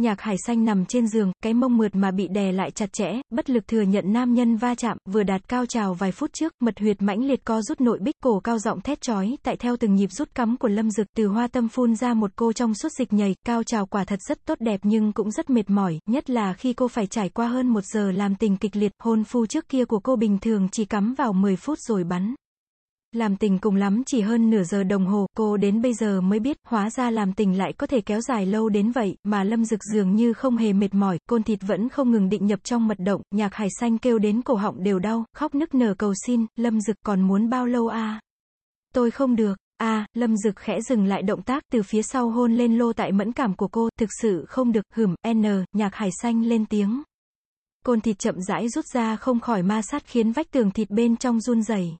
Nhạc hải xanh nằm trên giường, cái mông mượt mà bị đè lại chặt chẽ, bất lực thừa nhận nam nhân va chạm, vừa đạt cao trào vài phút trước, mật huyệt mãnh liệt co rút nội bích cổ cao giọng thét chói, tại theo từng nhịp rút cắm của lâm dực từ hoa tâm phun ra một cô trong suốt dịch nhầy, cao trào quả thật rất tốt đẹp nhưng cũng rất mệt mỏi, nhất là khi cô phải trải qua hơn một giờ làm tình kịch liệt, hôn phu trước kia của cô bình thường chỉ cắm vào 10 phút rồi bắn. Làm tình cùng lắm chỉ hơn nửa giờ đồng hồ, cô đến bây giờ mới biết, hóa ra làm tình lại có thể kéo dài lâu đến vậy, mà Lâm Dực dường như không hề mệt mỏi, côn thịt vẫn không ngừng định nhập trong mật động, nhạc hải xanh kêu đến cổ họng đều đau, khóc nức nở cầu xin, Lâm Dực còn muốn bao lâu à? Tôi không được, a Lâm Dực khẽ dừng lại động tác từ phía sau hôn lên lô tại mẫn cảm của cô, thực sự không được, hửm, n, nhạc hải xanh lên tiếng. Côn thịt chậm rãi rút ra không khỏi ma sát khiến vách tường thịt bên trong run rẩy.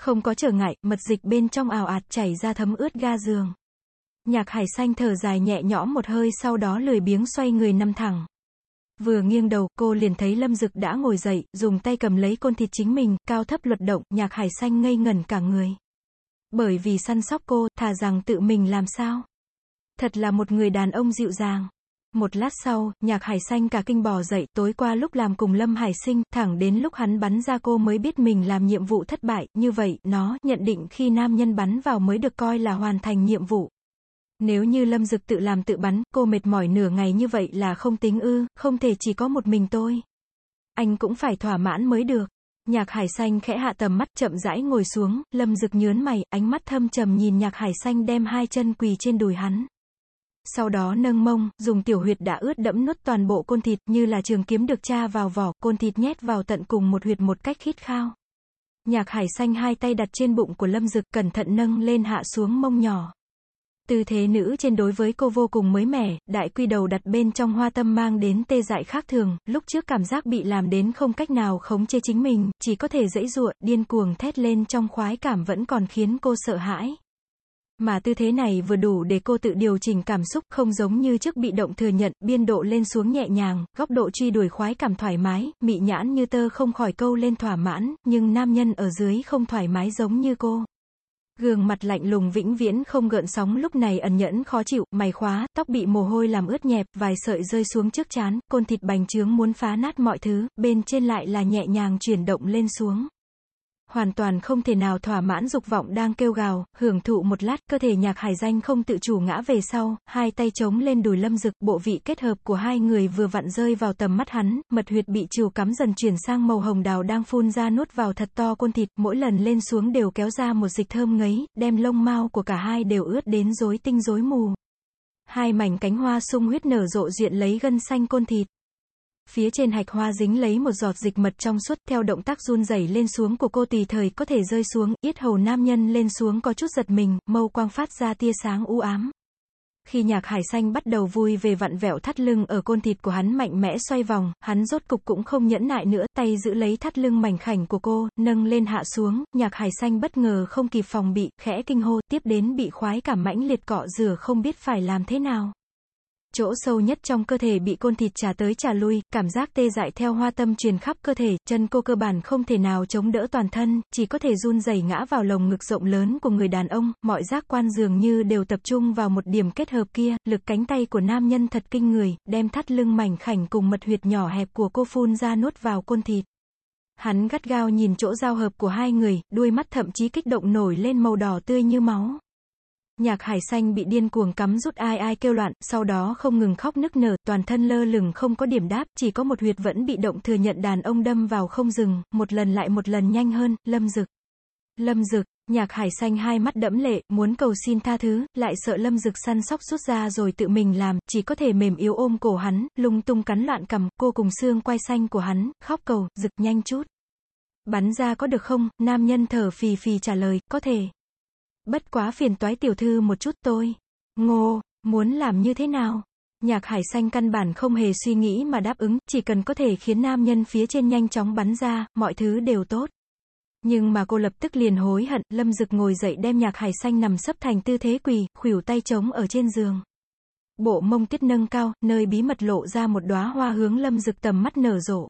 Không có trở ngại, mật dịch bên trong ảo ạt chảy ra thấm ướt ga giường. Nhạc hải xanh thở dài nhẹ nhõm một hơi sau đó lười biếng xoay người nằm thẳng. Vừa nghiêng đầu, cô liền thấy Lâm Dực đã ngồi dậy, dùng tay cầm lấy côn thịt chính mình, cao thấp luật động, nhạc hải xanh ngây ngẩn cả người. Bởi vì săn sóc cô, thà rằng tự mình làm sao. Thật là một người đàn ông dịu dàng. Một lát sau, nhạc hải xanh cả kinh bò dậy, tối qua lúc làm cùng Lâm Hải sinh, thẳng đến lúc hắn bắn ra cô mới biết mình làm nhiệm vụ thất bại, như vậy, nó, nhận định khi nam nhân bắn vào mới được coi là hoàn thành nhiệm vụ. Nếu như Lâm Dực tự làm tự bắn, cô mệt mỏi nửa ngày như vậy là không tính ư, không thể chỉ có một mình tôi. Anh cũng phải thỏa mãn mới được. Nhạc hải xanh khẽ hạ tầm mắt chậm rãi ngồi xuống, Lâm Dực nhớn mày, ánh mắt thâm trầm nhìn nhạc hải xanh đem hai chân quỳ trên đùi hắn sau đó nâng mông, dùng tiểu huyệt đã ướt đẫm nuốt toàn bộ côn thịt, như là trường kiếm được tra vào vỏ, côn thịt nhét vào tận cùng một huyệt một cách khít khao. Nhạc hải xanh hai tay đặt trên bụng của lâm dực, cẩn thận nâng lên hạ xuống mông nhỏ. Tư thế nữ trên đối với cô vô cùng mới mẻ, đại quy đầu đặt bên trong hoa tâm mang đến tê dại khác thường, lúc trước cảm giác bị làm đến không cách nào khống chế chính mình, chỉ có thể dãy ruộng, điên cuồng thét lên trong khoái cảm vẫn còn khiến cô sợ hãi. Mà tư thế này vừa đủ để cô tự điều chỉnh cảm xúc, không giống như trước bị động thừa nhận, biên độ lên xuống nhẹ nhàng, góc độ truy đuổi khoái cảm thoải mái, mị nhãn như tơ không khỏi câu lên thỏa mãn, nhưng nam nhân ở dưới không thoải mái giống như cô. Gương mặt lạnh lùng vĩnh viễn không gợn sóng lúc này ẩn nhẫn khó chịu, mày khóa, tóc bị mồ hôi làm ướt nhẹp, vài sợi rơi xuống trước chán, côn thịt bành trướng muốn phá nát mọi thứ, bên trên lại là nhẹ nhàng chuyển động lên xuống hoàn toàn không thể nào thỏa mãn dục vọng đang kêu gào, hưởng thụ một lát, cơ thể nhạc hải danh không tự chủ ngã về sau, hai tay chống lên đùi lâm dực, bộ vị kết hợp của hai người vừa vặn rơi vào tầm mắt hắn, mật huyệt bị chiều cắm dần chuyển sang màu hồng đào đang phun ra nuốt vào thật to côn thịt, mỗi lần lên xuống đều kéo ra một dịch thơm ngấy, đem lông mau của cả hai đều ướt đến rối tinh rối mù. Hai mảnh cánh hoa sung huyết nở rộ diện lấy gân xanh côn thịt. Phía trên hạch hoa dính lấy một giọt dịch mật trong suốt theo động tác run rẩy lên xuống của cô tỳ thời có thể rơi xuống, yết hầu nam nhân lên xuống có chút giật mình, mâu quang phát ra tia sáng u ám. Khi nhạc hải xanh bắt đầu vui về vặn vẹo thắt lưng ở côn thịt của hắn mạnh mẽ xoay vòng, hắn rốt cục cũng không nhẫn nại nữa, tay giữ lấy thắt lưng mảnh khảnh của cô, nâng lên hạ xuống, nhạc hải xanh bất ngờ không kịp phòng bị, khẽ kinh hô, tiếp đến bị khoái cảm mãnh liệt cọ rửa không biết phải làm thế nào. Chỗ sâu nhất trong cơ thể bị côn thịt trả tới trả lui, cảm giác tê dại theo hoa tâm truyền khắp cơ thể, chân cô cơ bản không thể nào chống đỡ toàn thân, chỉ có thể run rẩy ngã vào lồng ngực rộng lớn của người đàn ông, mọi giác quan dường như đều tập trung vào một điểm kết hợp kia, lực cánh tay của nam nhân thật kinh người, đem thắt lưng mảnh khảnh cùng mật huyệt nhỏ hẹp của cô phun ra nuốt vào côn thịt. Hắn gắt gao nhìn chỗ giao hợp của hai người, đuôi mắt thậm chí kích động nổi lên màu đỏ tươi như máu. Nhạc hải xanh bị điên cuồng cắm rút ai ai kêu loạn, sau đó không ngừng khóc nức nở, toàn thân lơ lửng không có điểm đáp, chỉ có một huyệt vẫn bị động thừa nhận đàn ông đâm vào không dừng, một lần lại một lần nhanh hơn, lâm dực. Lâm dực, nhạc hải xanh hai mắt đẫm lệ, muốn cầu xin tha thứ, lại sợ lâm dực săn sóc rút ra rồi tự mình làm, chỉ có thể mềm yếu ôm cổ hắn, lung tung cắn loạn cầm, cô cùng xương quay xanh của hắn, khóc cầu, dực nhanh chút. Bắn ra có được không, nam nhân thở phì phì trả lời, có thể. Bất quá phiền toái tiểu thư một chút tôi. Ngô, muốn làm như thế nào? Nhạc hải xanh căn bản không hề suy nghĩ mà đáp ứng, chỉ cần có thể khiến nam nhân phía trên nhanh chóng bắn ra, mọi thứ đều tốt. Nhưng mà cô lập tức liền hối hận, lâm dực ngồi dậy đem nhạc hải xanh nằm sấp thành tư thế quỳ, khuỷu tay trống ở trên giường. Bộ mông tiết nâng cao, nơi bí mật lộ ra một đóa hoa hướng lâm dực tầm mắt nở rộ.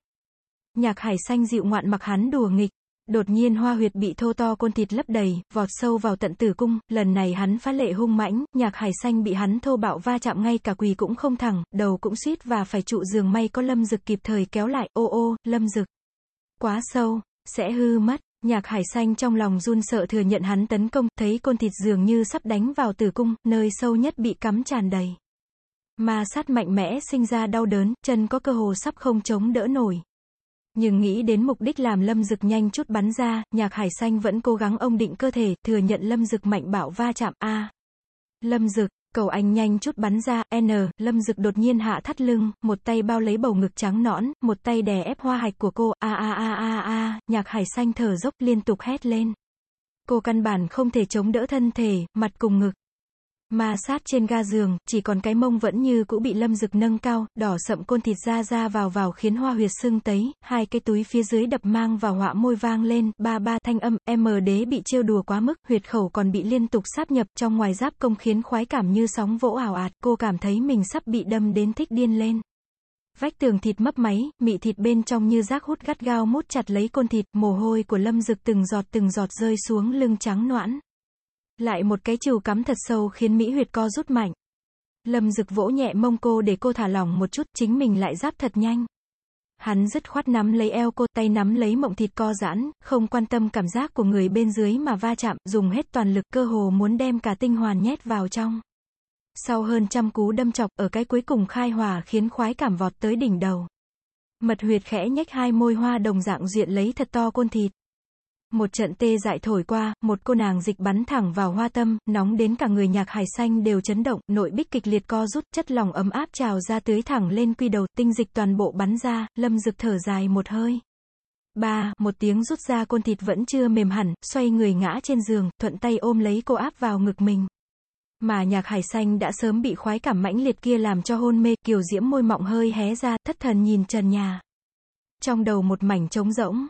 Nhạc hải xanh dịu ngoạn mặc hắn đùa nghịch, Đột nhiên hoa huyệt bị thô to côn thịt lấp đầy, vọt sâu vào tận tử cung, lần này hắn phá lệ hung mãnh, nhạc hải xanh bị hắn thô bạo va chạm ngay cả quỳ cũng không thẳng, đầu cũng suýt và phải trụ giường may có lâm dực kịp thời kéo lại, ô ô, lâm dực. Quá sâu, sẽ hư mất. Nhạc hải xanh trong lòng run sợ thừa nhận hắn tấn công, thấy côn thịt dường như sắp đánh vào tử cung, nơi sâu nhất bị cắm tràn đầy. Ma sát mạnh mẽ sinh ra đau đớn, chân có cơ hồ sắp không chống đỡ nổi. Nhưng nghĩ đến mục đích làm lâm dực nhanh chút bắn ra, nhạc hải xanh vẫn cố gắng ông định cơ thể, thừa nhận lâm dực mạnh bạo va chạm, a. Lâm dực, cầu anh nhanh chút bắn ra, N, lâm dực đột nhiên hạ thắt lưng, một tay bao lấy bầu ngực trắng nõn, một tay đè ép hoa hạch của cô, a a a a a, nhạc hải xanh thở dốc liên tục hét lên. Cô căn bản không thể chống đỡ thân thể, mặt cùng ngực. Ma sát trên ga giường, chỉ còn cái mông vẫn như cũ bị lâm dực nâng cao, đỏ sậm côn thịt ra ra vào vào khiến hoa huyệt sưng tấy, hai cái túi phía dưới đập mang vào họa môi vang lên, ba ba thanh âm, em đế bị trêu đùa quá mức, huyệt khẩu còn bị liên tục sáp nhập trong ngoài giáp công khiến khoái cảm như sóng vỗ ảo ạt, cô cảm thấy mình sắp bị đâm đến thích điên lên. Vách tường thịt mấp máy, mị thịt bên trong như rác hút gắt gao mút chặt lấy côn thịt, mồ hôi của lâm dực từng giọt từng giọt rơi xuống lưng trắng noãn. Lại một cái chiều cắm thật sâu khiến Mỹ huyệt co rút mạnh. Lâm Dực vỗ nhẹ mông cô để cô thả lỏng một chút, chính mình lại giáp thật nhanh. Hắn dứt khoát nắm lấy eo cô, tay nắm lấy mộng thịt co giãn, không quan tâm cảm giác của người bên dưới mà va chạm, dùng hết toàn lực cơ hồ muốn đem cả tinh hoàn nhét vào trong. Sau hơn trăm cú đâm chọc, ở cái cuối cùng khai hòa khiến khoái cảm vọt tới đỉnh đầu. Mật huyệt khẽ nhếch hai môi hoa đồng dạng duyện lấy thật to côn thịt. Một trận tê dại thổi qua, một cô nàng dịch bắn thẳng vào hoa tâm, nóng đến cả người nhạc hải xanh đều chấn động, nội bích kịch liệt co rút, chất lòng ấm áp trào ra tưới thẳng lên quy đầu, tinh dịch toàn bộ bắn ra, lâm dực thở dài một hơi. Ba, một tiếng rút ra côn thịt vẫn chưa mềm hẳn, xoay người ngã trên giường, thuận tay ôm lấy cô áp vào ngực mình. Mà nhạc hải xanh đã sớm bị khoái cảm mãnh liệt kia làm cho hôn mê, kiều diễm môi mọng hơi hé ra, thất thần nhìn trần nhà. Trong đầu một mảnh trống rỗng.